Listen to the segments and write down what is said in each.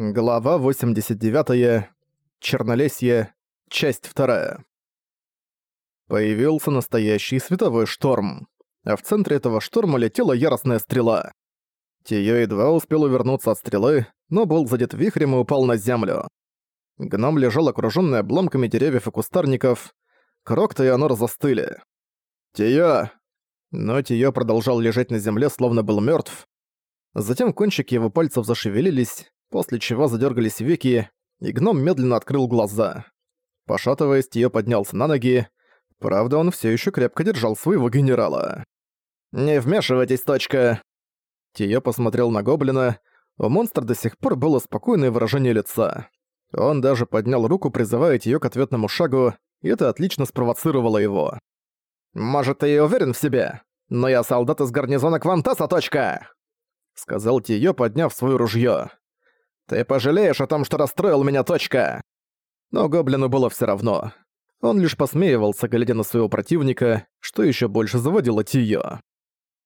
Глава 89. Чернолесье. Часть 2. Появился настоящий световой шторм. А в центре этого шторма летела яростная стрела. Тиё едва успел увернуться от стрелы, но был задет вихрем и упал на землю. Гном лежал окружённый обломками деревьев и кустарников. Крокто и Анор застыли. «Тиё!» Но Тиё продолжал лежать на земле, словно был мёртв. Затем кончики его пальцев зашевелились, после чего задергались веки, и гном медленно открыл глаза. Пошатываясь, Тио поднялся на ноги. Правда, он все еще крепко держал своего генерала. «Не вмешивайтесь, точка!» Тио посмотрел на гоблина. У монстра до сих пор было спокойное выражение лица. Он даже поднял руку, призывая Тио к ответному шагу, и это отлично спровоцировало его. «Может, ты и уверен в себе? Но я солдат из гарнизона Квантаса, точка!» Сказал Тио, подняв свое ружье. «Ты пожалеешь о том, что расстроил меня, точка!» Но гоблину было всё равно. Он лишь посмеивался, глядя на своего противника, что ещё больше заводило Тиё.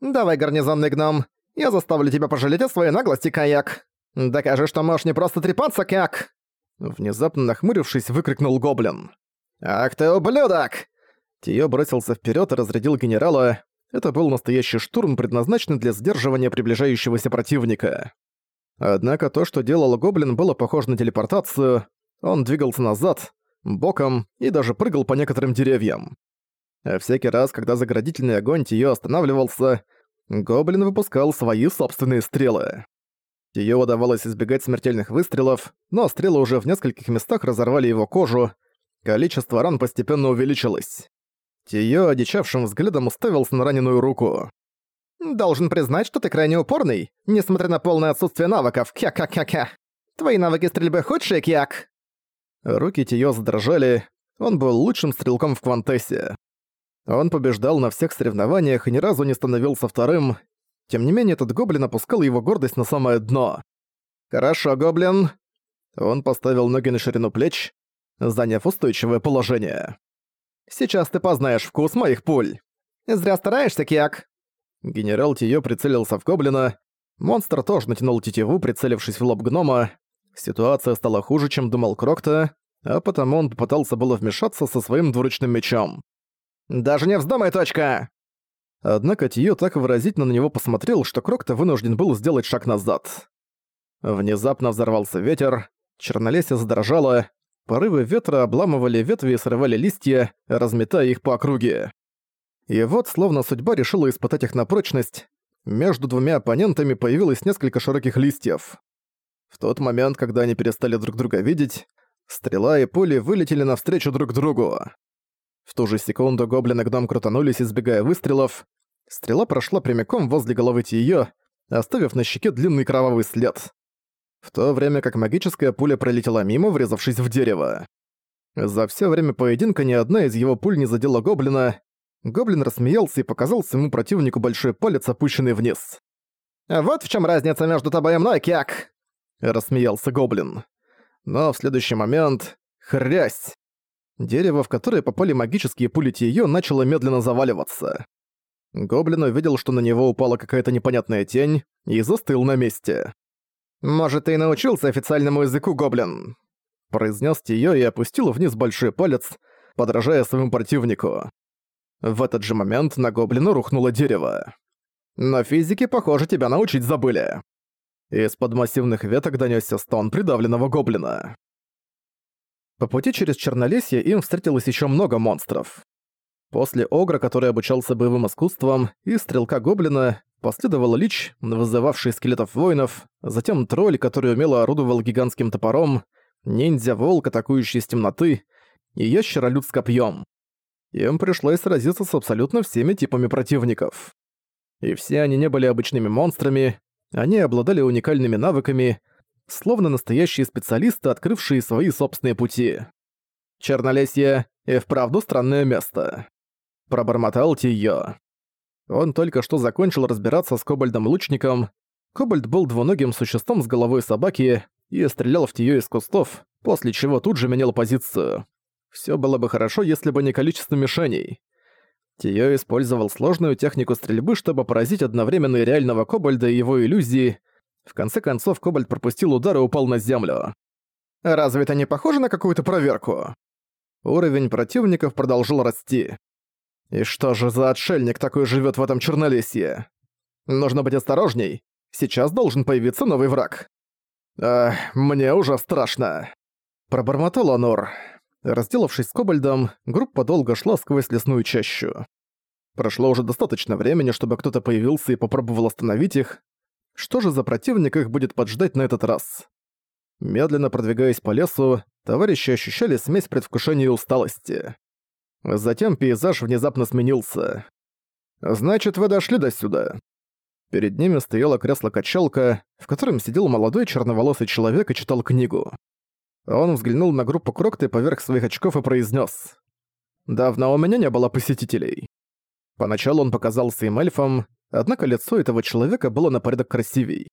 «Давай, гарнизонный гном, я заставлю тебя пожалеть о своей наглости, Каяк! Докажи, что можешь не просто трепаться, как...» Внезапно нахмурившись, выкрикнул гоблин. «Ах ты ублюдок!» Тиё бросился вперёд и разрядил генерала. Это был настоящий штурм, предназначенный для сдерживания приближающегося противника. Однако то, что делал гоблин, было похоже на телепортацию. Он двигался назад, боком и даже прыгал по некоторым деревьям. А всякий раз, когда заградительный огонь Тио останавливался, гоблин выпускал свои собственные стрелы. Тио удавалось избегать смертельных выстрелов, но стрелы уже в нескольких местах разорвали его кожу, количество ран постепенно увеличилось. Тио одичавшим взглядом уставился на раненую руку. Должен признать, что ты крайне упорный, несмотря на полное отсутствие навыков. Кя-ка-ка-ка. Твои навыки стрельбы худшие, Кьяк. Руки Тиё задрожали. Он был лучшим стрелком в Квантессе. Он побеждал на всех соревнованиях и ни разу не становился вторым. Тем не менее, этот гоблин опускал его гордость на самое дно. «Хорошо, гоблин». Он поставил ноги на ширину плеч, заняв устойчивое положение. «Сейчас ты познаешь вкус моих пуль. Зря стараешься, Киак. Генерал Тиё прицелился в гоблина. Монстр тоже натянул тетиву, прицелившись в лоб гнома. Ситуация стала хуже, чем думал Крокта, а потому он попытался было вмешаться со своим двуручным мечом. «Даже не вздумай, точка!» Однако Тиё так выразительно на него посмотрел, что Крокта вынужден был сделать шаг назад. Внезапно взорвался ветер, чернолесье задрожало, порывы ветра обламывали ветви и срывали листья, разметая их по округе. И вот, словно судьба решила испытать их на прочность, между двумя оппонентами появилось несколько широких листьев. В тот момент, когда они перестали друг друга видеть, стрела и пули вылетели навстречу друг другу. В ту же секунду гоблин и гном крутанулись, избегая выстрелов. Стрела прошла прямиком возле головы Тиё, оставив на щеке длинный кровавый след. В то время как магическая пуля пролетела мимо, врезавшись в дерево. За все время поединка ни одна из его пуль не задела гоблина, Гоблин рассмеялся и показал своему противнику большой палец, опущенный вниз. «Вот в чем разница между тобой и мной, Кяк!» Рассмеялся Гоблин. Но в следующий момент... Хрясь! Дерево, в которое попали магические пули Тиё, начало медленно заваливаться. Гоблин увидел, что на него упала какая-то непонятная тень, и застыл на месте. «Может, ты и научился официальному языку, Гоблин?» произнес Тиё и опустил вниз большой палец, подражая своему противнику. В этот же момент на гоблина рухнуло дерево. «Но физики, похоже, тебя научить забыли». Из-под массивных веток донёсся стон придавленного гоблина. По пути через Чернолесье им встретилось ещё много монстров. После Огра, который обучался боевым искусствам, и стрелка гоблина, последовал Лич, вызывавший скелетов воинов, затем тролль, который умело орудовал гигантским топором, ниндзя-волк, атакующий из темноты, и ящеролюд с копьем. Им пришлось сразиться с абсолютно всеми типами противников. И все они не были обычными монстрами, они обладали уникальными навыками, словно настоящие специалисты, открывшие свои собственные пути. Чернолесье и вправду странное место. Пробормотал Тиё. Он только что закончил разбираться с кобальдом-лучником. Кобальд был двуногим существом с головой собаки и стрелял в Тиё из кустов, после чего тут же менял позицию. Все было бы хорошо, если бы не количество мишеней. Тиё использовал сложную технику стрельбы, чтобы поразить одновременно и реального кобальда и его иллюзии. В конце концов, Кобальт пропустил удар и упал на землю. «Разве это не похоже на какую-то проверку?» Уровень противников продолжил расти. «И что же за отшельник такой живет в этом чернолесье? Нужно быть осторожней. Сейчас должен появиться новый враг». «Эх, мне уже страшно», — пробормотал Анор. Разделавшись с Кобальдом, группа долго шла сквозь лесную чащу. Прошло уже достаточно времени, чтобы кто-то появился и попробовал остановить их. Что же за противник их будет поджидать на этот раз? Медленно продвигаясь по лесу, товарищи ощущали смесь предвкушения и усталости. Затем пейзаж внезапно сменился. «Значит, вы дошли до сюда». Перед ними стояло кресло-качалка, в котором сидел молодой черноволосый человек и читал книгу. Он взглянул на группу Крокты поверх своих очков и произнес: «Давно у меня не было посетителей». Поначалу он показался им эльфом, однако лицо этого человека было на порядок красивей.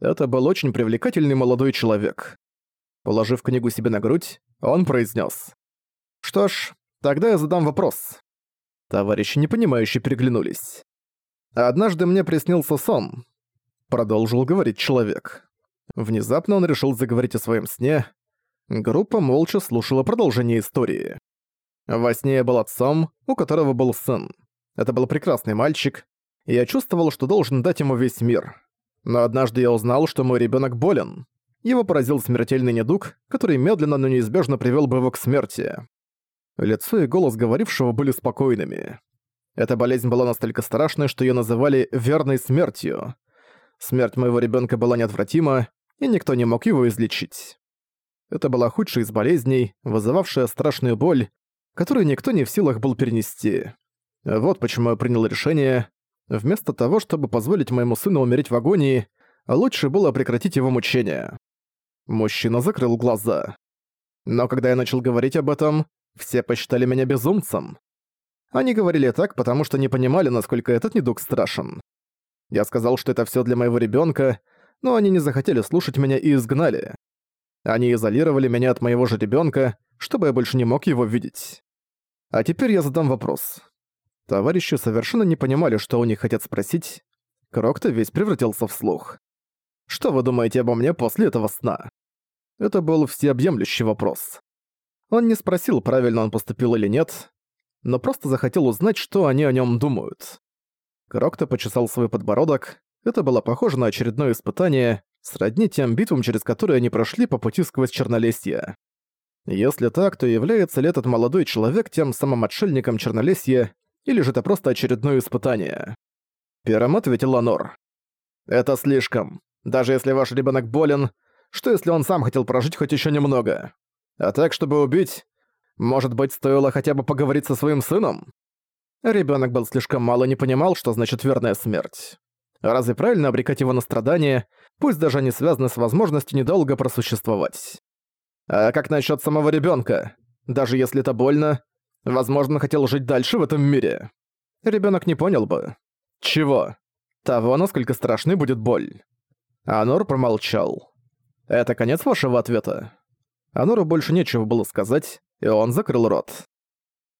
Это был очень привлекательный молодой человек. Положив книгу себе на грудь, он произнес: «Что ж, тогда я задам вопрос». Товарищи непонимающе переглянулись. «Однажды мне приснился сон», — продолжил говорить человек. Внезапно он решил заговорить о своем сне. Группа молча слушала продолжение истории. Во сне я был отцом, у которого был сын. Это был прекрасный мальчик, и я чувствовал, что должен дать ему весь мир. Но однажды я узнал, что мой ребенок болен. Его поразил смертельный недуг, который медленно, но неизбежно привел бы его к смерти. Лицо и голос говорившего были спокойными. Эта болезнь была настолько страшной, что ее называли «верной смертью». Смерть моего ребенка была неотвратима, и никто не мог его излечить. Это была худшая из болезней, вызывавшая страшную боль, которую никто не в силах был перенести. Вот почему я принял решение. Вместо того, чтобы позволить моему сыну умереть в агонии, лучше было прекратить его мучения. Мужчина закрыл глаза. Но когда я начал говорить об этом, все посчитали меня безумцем. Они говорили так, потому что не понимали, насколько этот недуг страшен. Я сказал, что это все для моего ребенка, но они не захотели слушать меня и изгнали. Они изолировали меня от моего же ребенка, чтобы я больше не мог его видеть. А теперь я задам вопрос. Товарищи совершенно не понимали, что у них хотят спросить. Крокто весь превратился в слух. «Что вы думаете обо мне после этого сна?» Это был всеобъемлющий вопрос. Он не спросил, правильно он поступил или нет, но просто захотел узнать, что они о нем думают. Крокто почесал свой подбородок. Это было похоже на очередное испытание, сродни тем битвам, через которые они прошли по пути сквозь Чернолесье. Если так, то является ли этот молодой человек тем самым отшельником Чернолесья, или же это просто очередное испытание? Первым ответил Ланор. Это слишком. Даже если ваш ребенок болен, что если он сам хотел прожить хоть еще немного? А так, чтобы убить, может быть, стоило хотя бы поговорить со своим сыном? Ребенок был слишком мало не понимал, что значит верная смерть. Разве правильно обрекать его на страдания, пусть даже они связаны с возможностью недолго просуществовать? А как насчет самого ребенка? Даже если это больно, Возможно, хотел жить дальше в этом мире. Ребенок не понял бы. Чего? Того, насколько страшной будет боль. Анор промолчал. Это конец вашего ответа? Анору больше нечего было сказать, и он закрыл рот.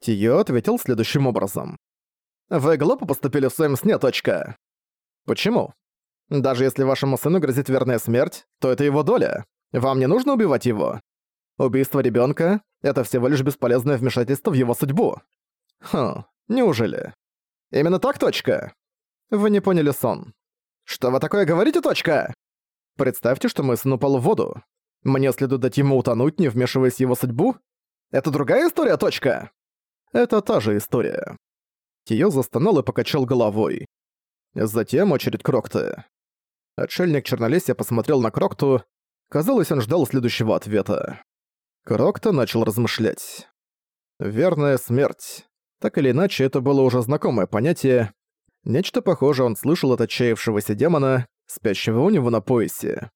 Тио ответил следующим образом. «Вы глупо поступили в своем сне, точка. Почему? Даже если вашему сыну грозит верная смерть, то это его доля. Вам не нужно убивать его. Убийство ребенка — это всего лишь бесполезное вмешательство в его судьбу. Хм, неужели? Именно так, точка? Вы не поняли сон. Что вы такое говорите, точка? Представьте, что мой сын упал в воду. Мне следует дать ему утонуть, не вмешиваясь в его судьбу? Это другая история, точка? Это та же история. Тиё застонал и покачал головой. Затем очередь Крокты. Отшельник Чернолесья посмотрел на Крокту. Казалось, он ждал следующего ответа. Крокто начал размышлять. Верная смерть. Так или иначе, это было уже знакомое понятие. Нечто похожее он слышал от отчаявшегося демона, спящего у него на поясе.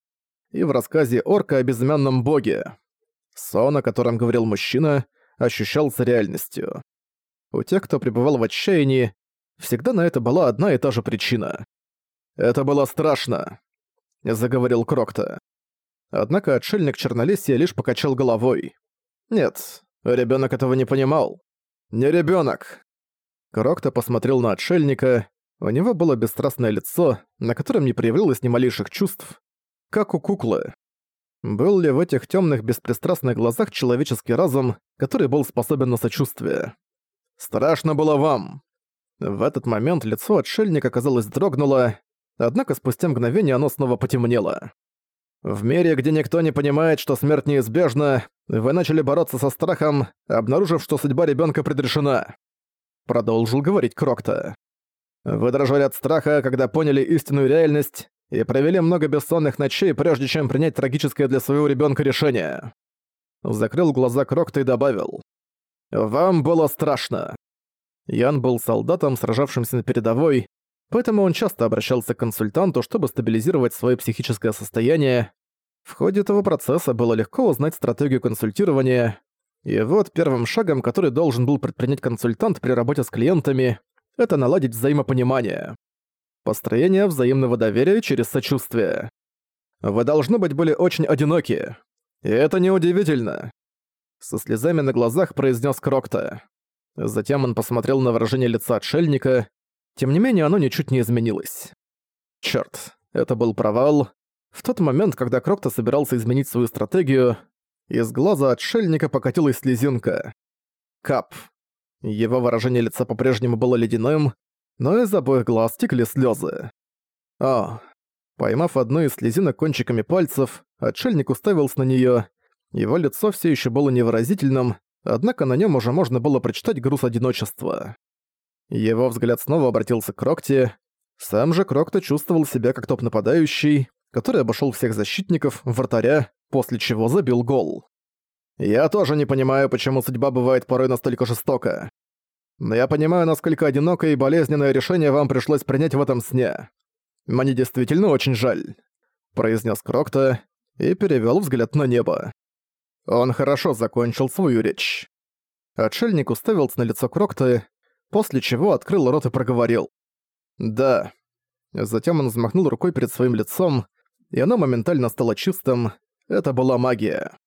И в рассказе Орка о безымянном боге. Сон, о котором говорил мужчина, ощущался реальностью. У тех, кто пребывал в отчаянии, всегда на это была одна и та же причина. «Это было страшно», — заговорил Крокто. Однако отшельник Чернолесья лишь покачал головой. «Нет, ребенок этого не понимал. Не ребенок. Крокто посмотрел на отшельника. У него было бесстрастное лицо, на котором не проявилось ни малейших чувств. как у куклы. Был ли в этих темных беспристрастных глазах человеческий разум, который был способен на сочувствие? «Страшно было вам!» В этот момент лицо отшельника, казалось, дрогнуло, однако спустя мгновение оно снова потемнело. «В мире, где никто не понимает, что смерть неизбежна, вы начали бороться со страхом, обнаружив, что судьба ребенка предрешена», — продолжил говорить Крокта. «Вы дрожали от страха, когда поняли истинную реальность, и провели много бессонных ночей, прежде чем принять трагическое для своего ребенка решение. Закрыл глаза Крокта и добавил. «Вам было страшно». Ян был солдатом, сражавшимся на передовой, поэтому он часто обращался к консультанту, чтобы стабилизировать свое психическое состояние. В ходе этого процесса было легко узнать стратегию консультирования, и вот первым шагом, который должен был предпринять консультант при работе с клиентами, это наладить взаимопонимание. Построение взаимного доверия через сочувствие. Вы, должны быть, были очень одиноки. И это неудивительно. Со слезами на глазах произнес Крокта. Затем он посмотрел на выражение лица отшельника. Тем не менее, оно ничуть не изменилось. Чёрт, это был провал. В тот момент, когда Крокта собирался изменить свою стратегию, из глаза отшельника покатилась слезинка. Кап. Его выражение лица по-прежнему было ледяным, но из обоих глаз текли слезы. О, поймав одну из слезинок кончиками пальцев, отшельник уставился на нее. Его лицо все еще было невыразительным, однако на нем уже можно было прочитать груз одиночества. Его взгляд снова обратился к Рокте. Сам же Крокто чувствовал себя как топ-нападающий, который обошел всех защитников, вратаря, после чего забил гол. «Я тоже не понимаю, почему судьба бывает порой настолько жестока. Но я понимаю, насколько одинокое и болезненное решение вам пришлось принять в этом сне. Мне действительно очень жаль», — произнес Крокта и перевел взгляд на небо. Он хорошо закончил свою речь. Отшельник уставился на лицо Крокта, после чего открыл рот и проговорил. «Да». Затем он взмахнул рукой перед своим лицом, и оно моментально стало чистым. Это была магия.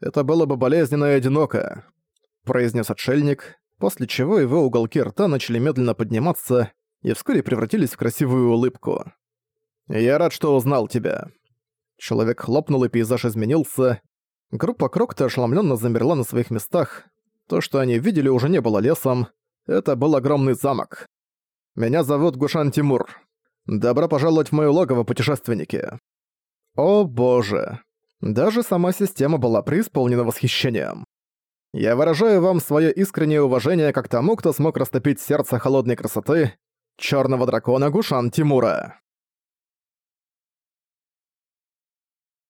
«Это было бы болезненно и одиноко», — произнес отшельник, после чего его уголки рта начали медленно подниматься и вскоре превратились в красивую улыбку. «Я рад, что узнал тебя». Человек хлопнул, и пейзаж изменился. Группа Крокта ошеломленно замерла на своих местах. То, что они видели, уже не было лесом. Это был огромный замок. «Меня зовут Гушан Тимур. Добро пожаловать в моё логово, путешественники». О боже. Даже сама система была преисполнена восхищением. Я выражаю вам свое искреннее уважение как тому, кто смог растопить сердце холодной красоты черного дракона Гушан Тимура.